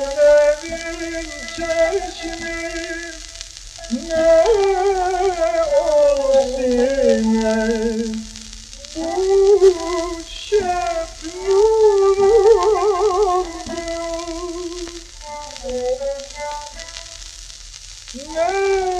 Kimlerin çeşmi ne olsun bu şebnurumdur Nereye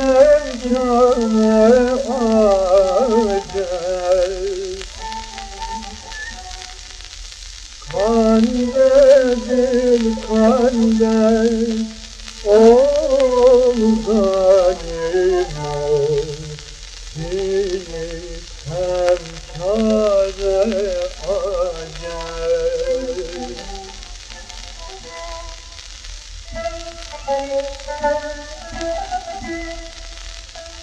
Kâne acayip Kandedir kandel Ol zalim ol Bilsem kâre acayip